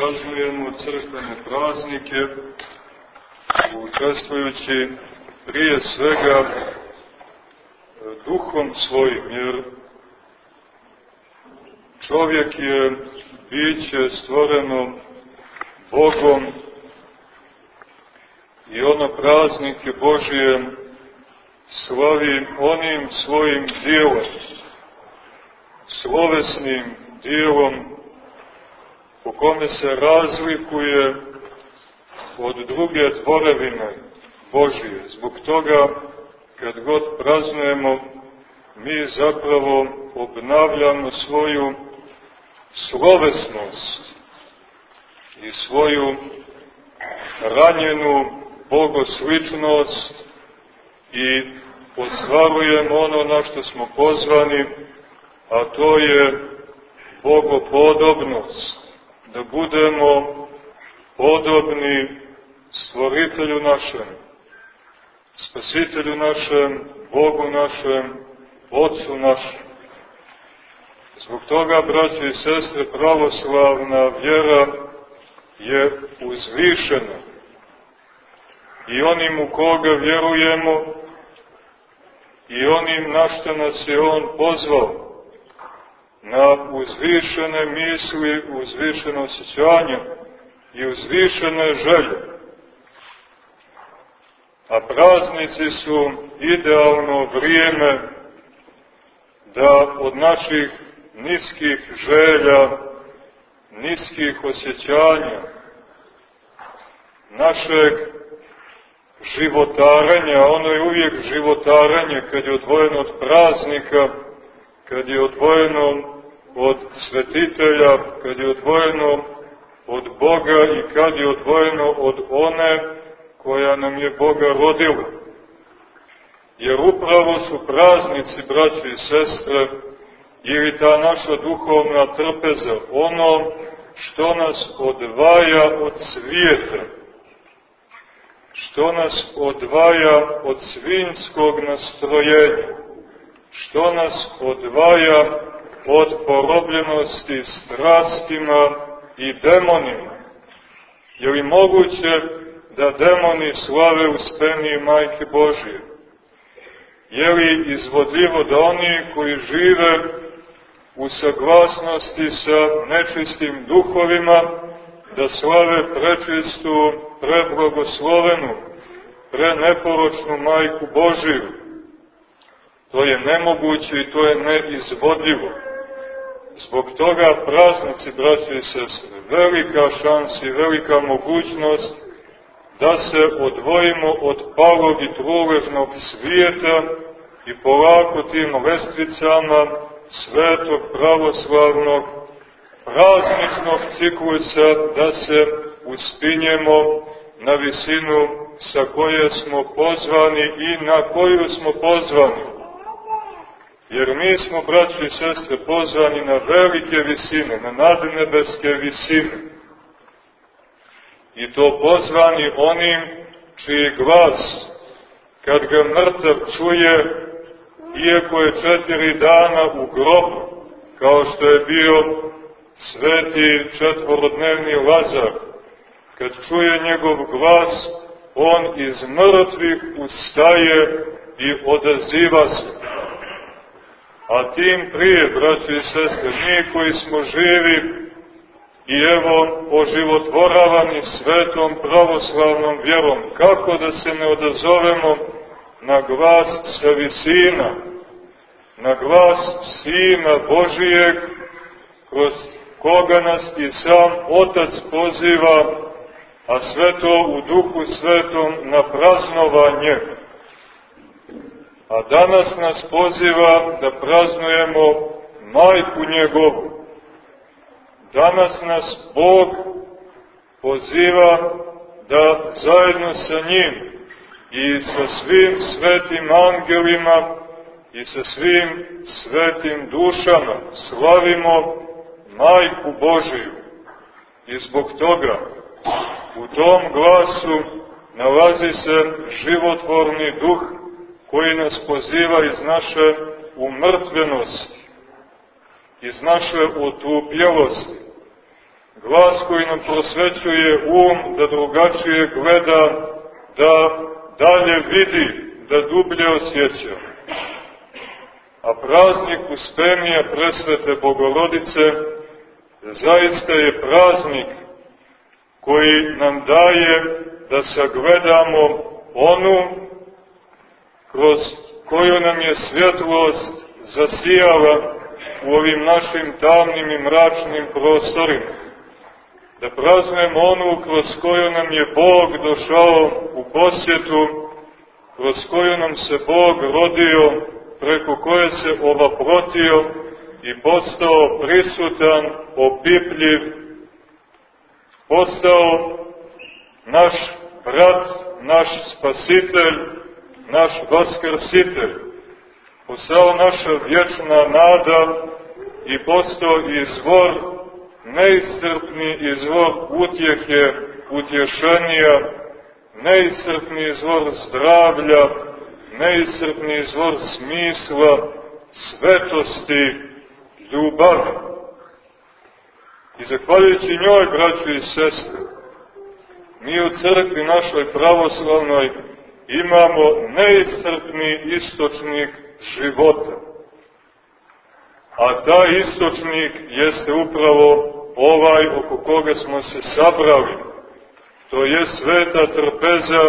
praznujemo crkvene praznike, učestvujući prije svega duhom svojim, jer čovjek je biće stvoreno Bogom i ono praznike Božije slavi onim svojim dijelom, slovesnim dijelom po kome se razlikuje od druge tvorevine Božije. Zbog toga, kad god praznujemo, mi zapravo obnavljamo svoju slovesnost i svoju ranjenu bogosličnost i ostvarujemo ono na što smo pozvani, a to je bogopodobnost da budemo podobni stvoritelju našem, spasitelju našem, Bogu našem, Otcu našem. Zbog toga, braći i sestre, pravoslavna vjera je uzvišena. I onim u koga vjerujemo, i onim na što nas je On pozvao, na uzvišene misli, uzvišeno osjećanje i uzvišene želje. A praznici su idealno vrijeme da od naših niskih želja, niskih osjećanja, našeg životarenja, ono je uvijek životarenje kad je odvojeno od praznika, kad je odvojeno od svetitelja, kad je odvojeno od Boga i kad je odvojeno od one koja nam je Boga rodila. Jer upravo su praznici, braći i sestre, ili ta naša duhovna trpeza, ono što nas odvaja od svijeta, što nas odvaja od svinskog nastrojenja, što nas odvaja od porobljenosti strastima i demonima. Je li moguće da demoni slave uspenije Majke Božije? Je li izvodljivo da oni koji žive u saglasnosti sa nečistim duhovima, da slave prečistu, preblagoslovenu, preneporočnu Majku Božiju? To je nemoguće i to je neizvodljivo. Zbog toga praznici, braće i sestre, velika šansa i velika mogućnost da se odvojimo od palog i truležnog svijeta i polako tim lestvicama svetog pravoslavnog prazničnog ciklusa da se uspinjemo na visinu sa koje smo pozvani i na koju smo pozvani Jer mi smo, braći i sestre, pozvani na velike visine, na nadnebeske visine. I to pozvani onim čiji glas, kad ga mrtav čuje, iako je četiri dana u grobu, kao što je bio sveti četvorodnevni Lazar, kad čuje njegov glas, on iz mrtvih ustaje i odaziva se A tim prije, braći i sestre, mi koji smo živi i evo oživotvoravani svetom pravoslavnom vjerom, kako da se ne odazovemo na glas sa na glas Sina Božijeg, kroz koga nas i sam Otac poziva, a sve to u duhu svetom na praznovanje a danas nas poziva da praznujemo majku njegovu. Danas nas Bog poziva da zajedno sa njim i sa svim svetim angelima i sa svim svetim dušama slavimo majku Božiju. I zbog toga u tom glasu nalazi se životvorni duh koji nas poziva iz naše umrtvenosti, iz naše otupljelosti, glas koji nam prosvećuje um da drugačije gleda, da dalje vidi, da dublje osjeća. A praznik Uspemija presvete Bogorodice zaista je praznik koji nam daje da sagledamo onu kroz koju nam je svjetlost zasijala u ovim našim tamnim i mračnim prostorima. Da praznujemo onu kroz koju nam je Bog došao u posjetu, kroz koju nam se Bog rodio, preko koje se ovaprotio i postao prisutan, opipljiv, postao naš brat, naš spasitelj, naš vaskrsitelj, postao naša vječna nada i postao izvor, neiscrpni izvor utjehe, utješenija, neiscrpni izvor zdravlja, neiscrpni izvor smisla, svetosti, ljubavi. I zahvaljujući njoj, braću i sestre, mi u crkvi našoj pravoslavnoj imamo neiscrpni istočnik života. A taj istočnik jeste upravo ovaj oko koga smo se sabrali. To je sveta trpeza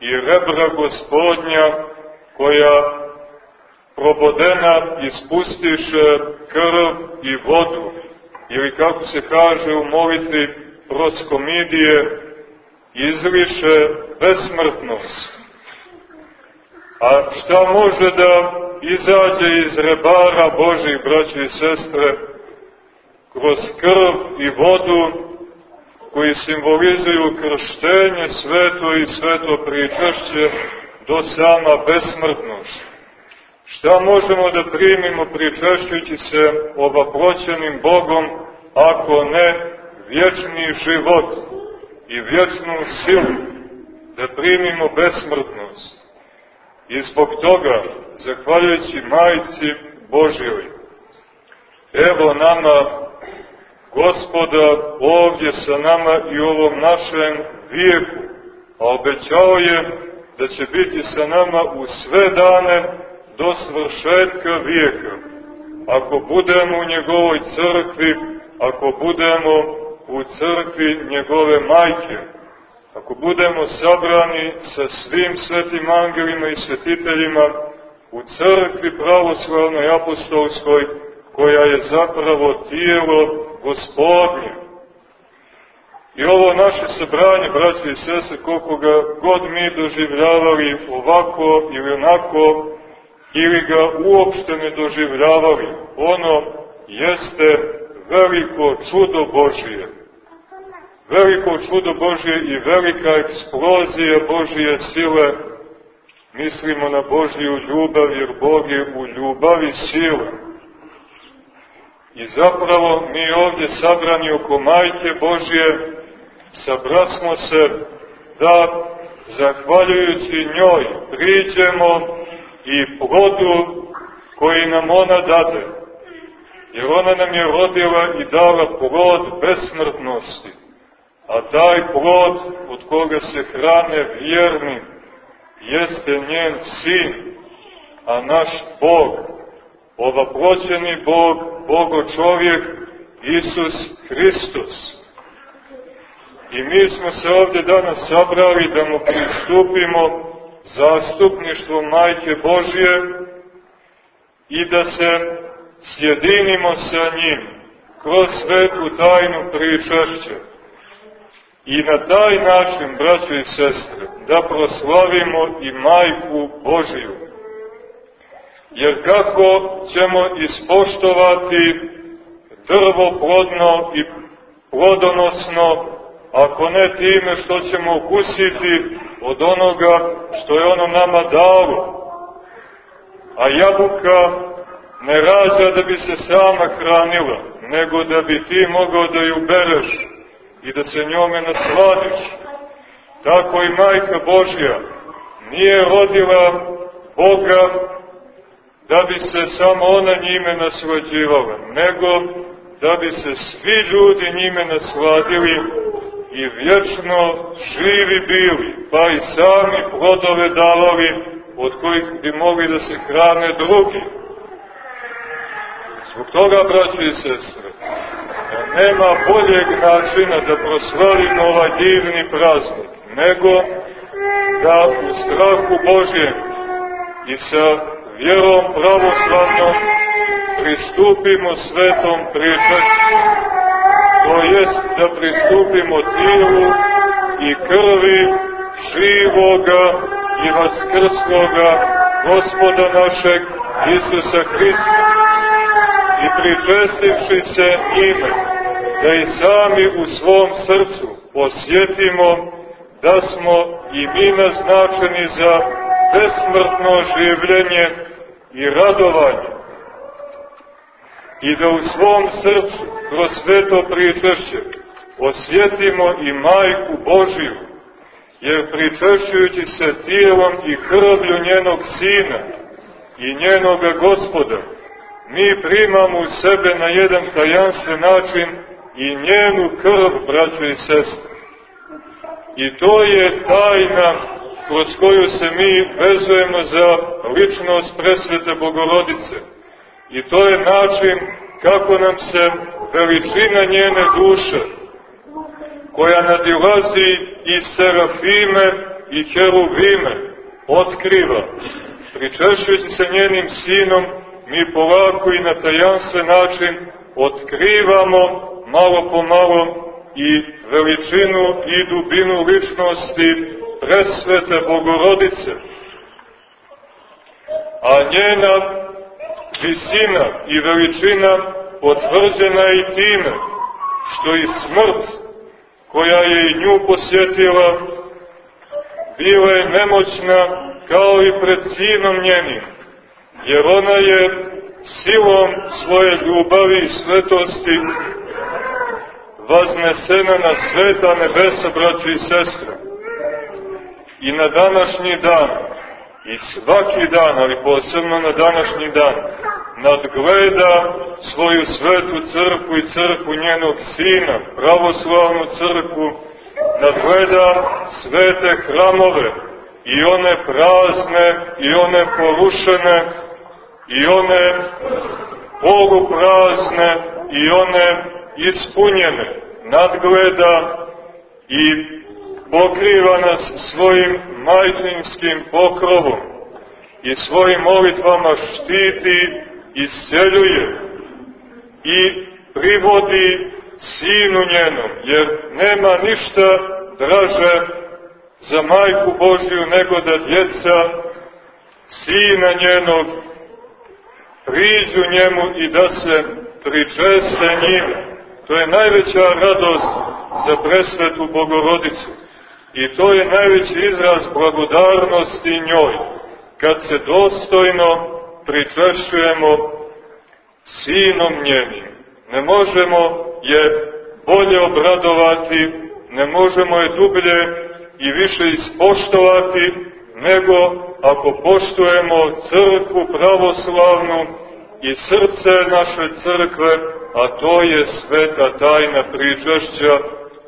i rebra gospodnja koja probodena ispustiše krv i vodu. Ili kako se kaže u molitvi proskomidije, izviše besmrtnost. A šta može da izađe iz rebara Božih braća i sestre kroz krv i vodu koji simbolizuju krštenje sveto i sveto pričašće do sama besmrtnost. Šta možemo da primimo pričašćujući se obaproćenim Bogom ako ne vječni život i vječnu silu da primimo besmrtnost. I zbog toga, zahvaljujući majici Božjoj, evo nama gospoda ovdje sa nama i u ovom našem vijeku, a obećao je da će biti sa nama u sve dane do svršetka vijeka. Ako budemo u njegovoj crkvi, ako budemo u crkvi njegove majke, ako budemo sabrani sa svim svetim angelima i svetiteljima u crkvi pravoslavnoj apostolskoj, koja je zapravo tijelo gospodnje. I ovo naše sabranje, braće i sese, koliko ga god mi doživljavali ovako ili onako, ili ga uopšte ne doživljavali, ono jeste veliko čudo Božije. Veliko čudo Božije i velika eksplozija Božije sile, mislimo na Božiju ljubav, jer Bog je u ljubavi sile. I zapravo mi ovdje sabrani oko Majke Božije sabrasmo se da, zahvaljujući njoj, priđemo i plodu koji nam ona dade. Jer ona nam je rodila i dala plod besmrtnosti. A taj plod od koga se hrane vjerni jeste njen sin, a naš Bog, ovaproćeni Bog, Bogo čovjek, Isus Hristos. I mi smo se ovdje danas sabrali da mu pristupimo zastupništvo Majke Božije i da se sjedinimo sa njim kroz svetu tajnu pričašća. I na taj način, braćo i sestre, da proslavimo i Majku Božiju. Jer kako ćemo ispoštovati drvo plodno i plodonosno, ako ne time što ćemo ukusiti od onoga što je ono nama dalo. A jabuka ne rađa da bi se sama hranila, nego da bi ti mogao da ju bereš i da se njome nasladiš. Tako i Majka Božja nije rodila Boga da bi se samo ona njime naslađivala, nego da bi se svi ljudi njime nasladili i vječno živi bili, pa i sami plodove davali od kojih bi mogli da se hrane drugi. Zbog toga, braći i sestre, nema boljeg načina da proslavimo ovaj divni praznik, nego da u strahu Božjem i sa vjerom pravoslavnom pristupimo svetom pričašću, to jest da pristupimo tijelu i krvi živoga i vaskrsloga gospoda našeg Isusa Hrista i pričestivši se ime, da i sami u svom srcu osjetimo da smo i mi naznačeni za besmrtno življenje i radovanje. I da u svom srcu kroz sveto pričešće osjetimo i majku Božiju, jer pričešćujući se tijelom i krvlju njenog sina i njenoga gospoda, mi primamo u sebe na jedan tajanstven način i njenu krv, braćo i sestre. I to je tajna kroz koju se mi vezujemo za ličnost presvete Bogorodice. I to je način kako nam se veličina njene duše, koja nadilazi i serafime i heruvime, otkriva. Pričešujući se njenim sinom, mi polako i na tajanstven način otkrivamo malo po malo i veličinu i dubinu ličnosti presvete Bogorodice. A njena visina i veličina potvrđena je i time što i smrt koja je i nju posjetila bila je nemoćna kao i pred sinom njenim jer ona je silom svoje ljubavi i svetosti vaznesena na sveta nebesa, braći i sestre. I na današnji dan, i svaki dan, ali posebno na današnji dan, nadgleda svoju svetu crkvu i crkvu njenog sina, pravoslavnu crkvu, nadgleda svete hramove, i one prazne, i one porušene, i one poluprazne i one ispunjene, nadgleda i pokriva nas svojim majčinskim pokrovom i svojim molitvama štiti i sjeljuje i privodi sinu njenom, jer nema ništa draže za majku Božju nego da djeca sina njenog priđu njemu i da se pričeste njime. To je najveća radost za presvetu Bogorodicu. I to je najveći izraz blagodarnosti njoj, kad se dostojno pričešćujemo sinom njenim. Ne možemo je bolje obradovati, ne možemo je dublje i više ispoštovati, nego ako poštujemo crkvu pravoslavnu i srce naše crkve, a to je sveta tajna pričašća,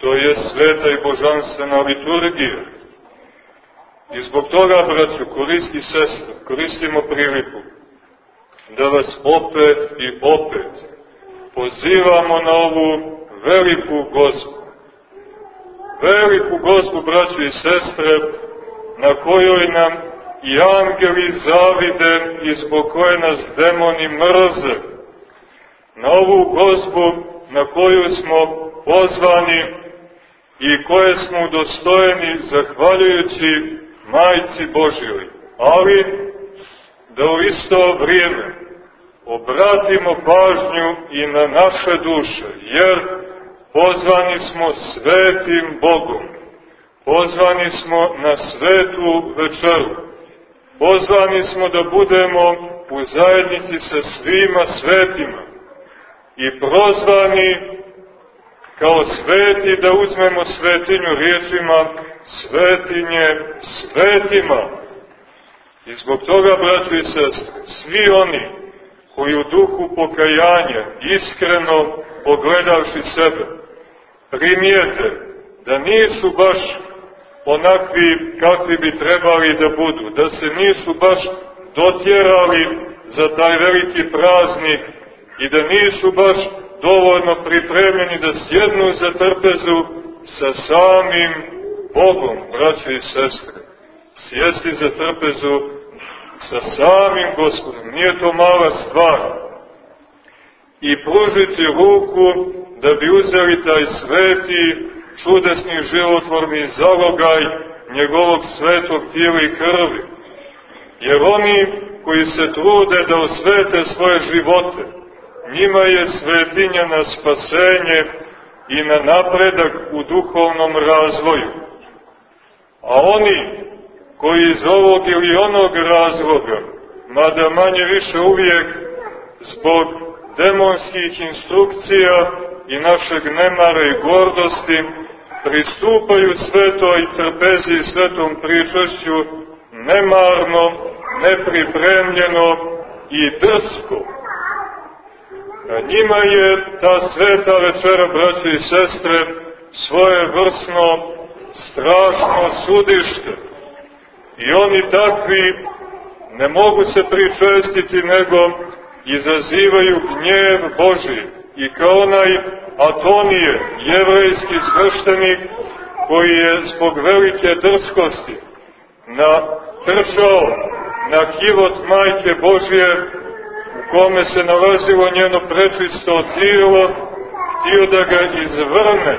to je sveta i božanstvena liturgija. I zbog toga, braću, koristi sestre, koristimo priliku da vas opet i opet pozivamo na ovu veliku gospu. Veliku gospu, braću i sestre, na kojoj nam i angeli zavide i zbog koje nas demoni mrze. Na ovu gozbu na koju smo pozvani i koje smo udostojeni zahvaljujući Majci Božjoj. Ali da u isto vrijeme obratimo pažnju i na naše duše, jer pozvani smo svetim Bogom, pozvani smo na svetu večeru, Pozvani smo da budemo u zajednici sa svima svetima i prozvani kao sveti da uzmemo svetinju riječima svetinje svetima. I zbog toga, braćo i sestre, svi oni koji u duhu pokajanja, iskreno pogledavši sebe, primijete da nisu baš onakvi kakvi bi trebali da budu, da se nisu baš dotjerali za taj veliki praznik i da nisu baš dovoljno pripremljeni da sjednu za trpezu sa samim Bogom, braće i sestre. Sjesti za trpezu sa samim Gospodom. Nije to mala stvar. I pružiti ruku da bi uzeli taj sveti, čudesni životvorni zalogaj njegovog svetog tijela i krvi. Jer oni koji se trude da osvete svoje živote, njima je svetinja na spasenje i na napredak u duhovnom razvoju. A oni koji iz ovog ili onog razloga, mada manje više uvijek zbog demonskih instrukcija i našeg nemara i gordosti, pristupaju svetoj trpezi i svetom pričašću nemarno, nepripremljeno i drsko. A njima je ta sveta večera, braće i sestre, svoje vrsno, strašno sudište. I oni takvi ne mogu se pričestiti nego izazivaju gnjev Boži. I kao onaj Atonije, jevrejski sveštenik, koji je zbog velike drskosti natrčao na kivot majke Božje, u kome se nalazilo njeno prečisto tijelo, htio da ga izvrne,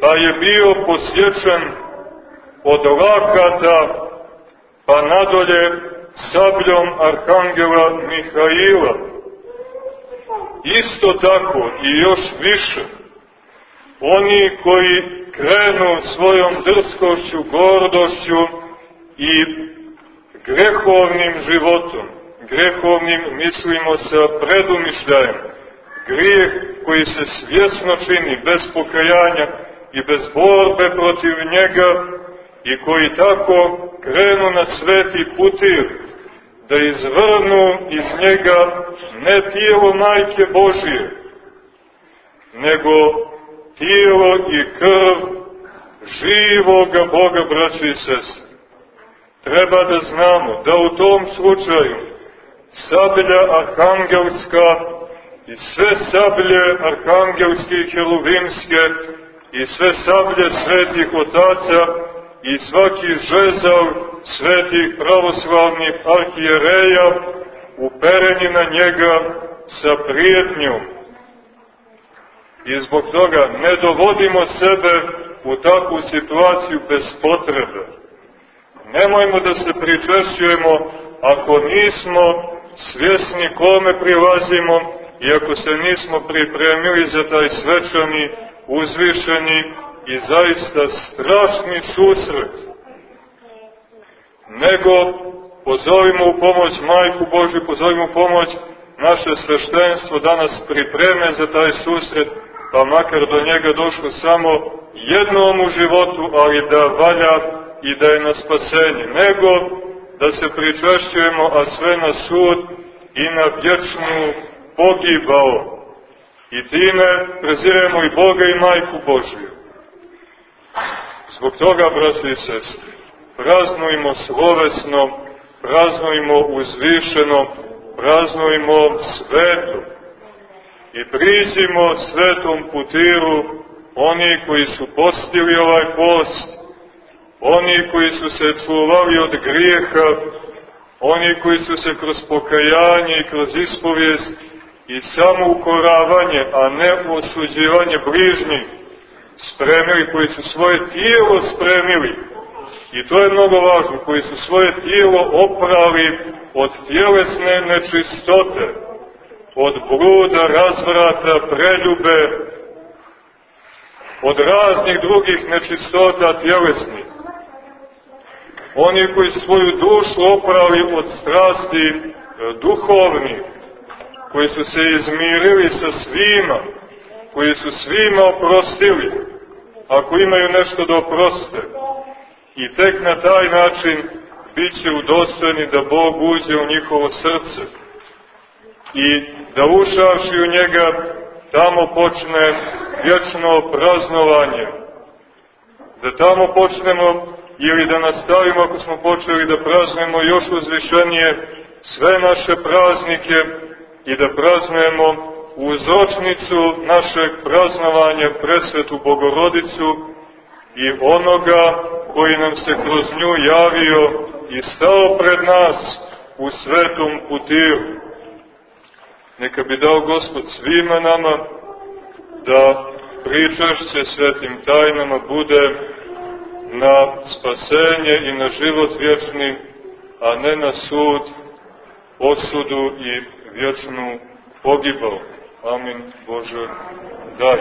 pa je bio posječen od lakata pa nadolje sabljom arhangela Mihaila. Isto tako i još više, oni koji krenu svojom drskošću, gordošću i grehovnim životom, grehovnim mislimo sa predumišljajem, grijeh koji se svjesno čini bez pokajanja i bez borbe protiv njega, i koji tako krenu na sveti putir, da izvrnu iz njega ne tijelo majke Božije, nego tijelo i krv živoga Boga, braći i sestri. Treba da znamo da u tom slučaju sablja arhangelska i sve sablje arhangelske i heluvimske i sve sablje svetih otaca i svaki žezal svetih pravoslavnih arhijereja upereni na njega sa prijetnjom. I zbog toga ne dovodimo sebe u takvu situaciju bez potrebe. Nemojmo da se pričešćujemo ako nismo svjesni kome prilazimo i ako se nismo pripremili za taj svečani, uzvišeni i zaista strašni susret, nego pozovimo u pomoć Majku Božju, pozovimo u pomoć naše sveštenstvo da nas pripreme za taj susret, pa makar do njega došlo samo jednom u životu, ali da valja i da je na spasenje, nego da se pričašćujemo, a sve na sud i na vječnu pogibao. I time preziremo i Boga i Majku Božju. Zbog toga, braći i sestri, praznujmo slovesno, praznujmo uzvišeno, praznujmo svetu. I priđimo svetom putiru oni koji su postili ovaj post, oni koji su se čuvali od grijeha, oni koji su se kroz pokajanje i kroz ispovijest i samo ukoravanje, a ne osuđivanje bližnjih, spremili, koji su svoje tijelo spremili, i to je mnogo važno, koji su svoje tijelo oprali od tjelesne nečistote, od bruda, razvrata, preljube, od raznih drugih nečistota tjelesnih. Oni koji su svoju dušu oprali od strasti duhovnih, koji su se izmirili sa svima, koji su svima oprostili, ako imaju nešto da oproste. I tek na taj način bit će udostojni da Bog uđe u njihovo srce i da ušavši u njega tamo počne vječno praznovanje. Da tamo počnemo ili da nastavimo ako smo počeli da praznujemo još uzvišenije sve naše praznike i da praznujemo uzročnicu našeg praznovanja presvetu Bogorodicu i onoga koji nam se kroz nju javio i stao pred nas u svetom putiru. Neka bi dao Gospod svima nama da pričašće svetim tajnama bude na spasenje i na život vječni, a ne na sud, osudu i vječnu pogibao. Amin Bože, daj.